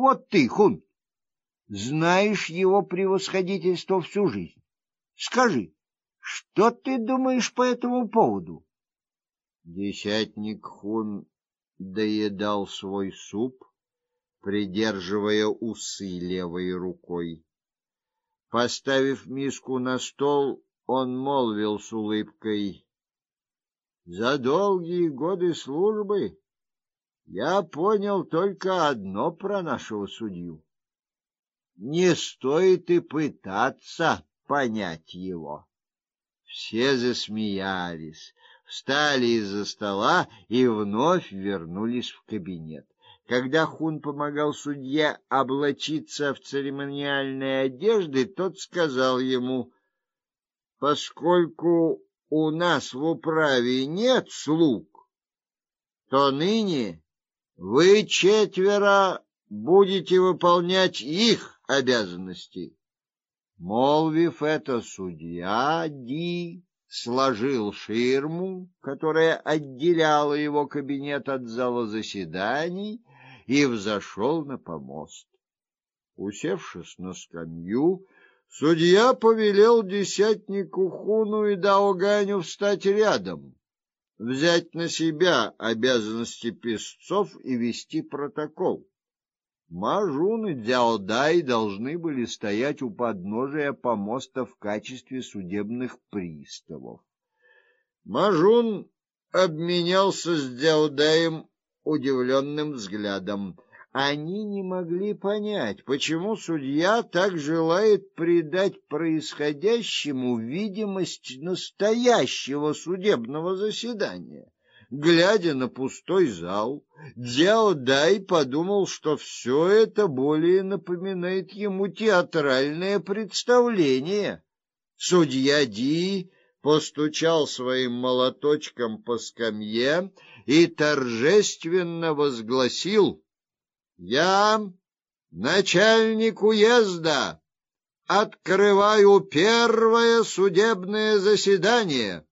Вот ты, Хун, знаешь его превосходительство всю жизнь. Скажи, что ты думаешь по этому поводу? Десятник Хун доедал свой суп, придерживая усы левой рукой. Поставив миску на стол, он молвил с улыбкой: "За долгие годы службы я понял только одно про нашего судью. Не стоит и пытаться понять его". Все засмеялись, встали из-за стола и вновь вернулись в кабинет. Когда Хун помогал судье облачиться в церемониальные одежды, тот сказал ему: "Поскольку у нас в управе нет слуг, то ныне вы четверо будете выполнять их обязанности". Молвив это, судья Ди сложил ширму, которая отделяла его кабинет от зала заседаний, и взошел на помост. Усевшись на скамью, судья повелел десятнику Хуну и Даоганю встать рядом, взять на себя обязанности писцов и вести протокол. Мажун и Дзяодай должны были стоять у подножия помоста в качестве судебных приставов. Мажун обменялся с Дзяодаем удивленным взглядом. Они не могли понять, почему судья так желает придать происходящему видимость настоящего судебного заседания. Глядя на пустой зал, Дзяо Дай подумал, что все это более напоминает ему театральное представление. Судья Ди постучал своим молоточком по скамье и торжественно возгласил: "Я, начальник уезда, открываю первое судебное заседание.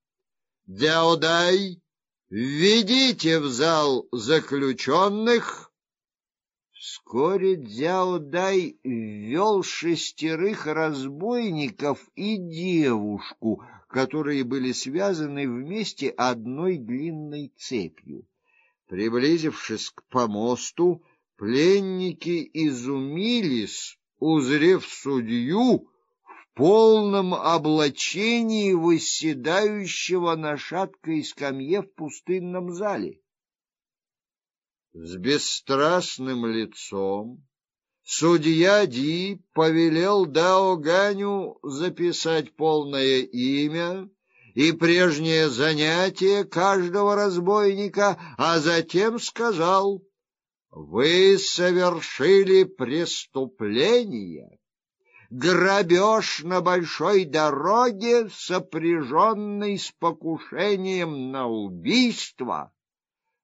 Дяодай, введите в зал заключенных». Вскоре Дзяодай ввел шестерых разбойников и девушку, которые были связаны вместе одной длинной цепью. Приблизившись к помосту, пленники изумились, узрев судью в полном облачении восседающего на шаткой скамье в пустынном зале. С бесстрастным лицом Судья Ди повелел Дао Ганю записать полное имя и прежнее занятие каждого разбойника, а затем сказал: "Вы совершили преступление, грабеж на большой дороге, сопряженный с покушением на убийство".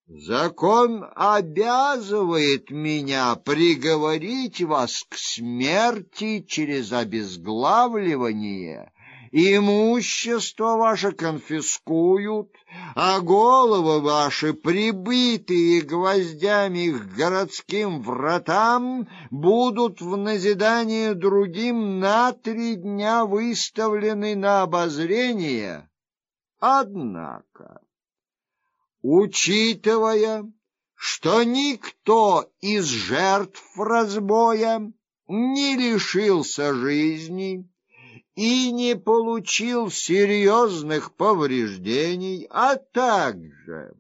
Закон обязывает меня приговорить вас к смерти через обезглавливание. Имущество ваше конфискуют, а головы ваши, прибитые гвоздями к городским вратам, будут в назидание другим на три дня выставлены на обозрение. Однако учитывая, что никто из жертв разбоя не лишился жизни и не получил серьезных повреждений, а также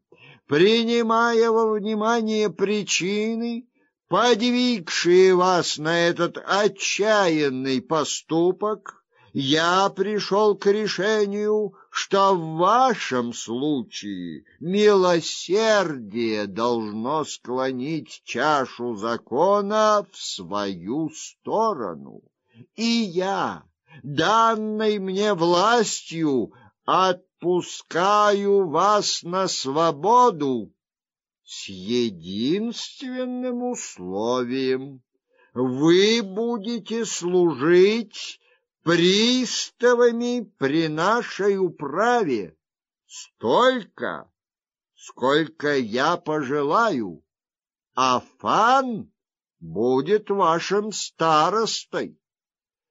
принимая во внимание причины, подвигшие вас на этот отчаянный поступок, я пришел к решению, что в вашем случае милосердие должно склонить чашу закона в свою сторону. И я, данной мне властью, отпускаю вас на свободу с единственным условием: вы будете служить приставами при нашей управе столько, сколько я пожелаю, а Фан будет вашим старостой.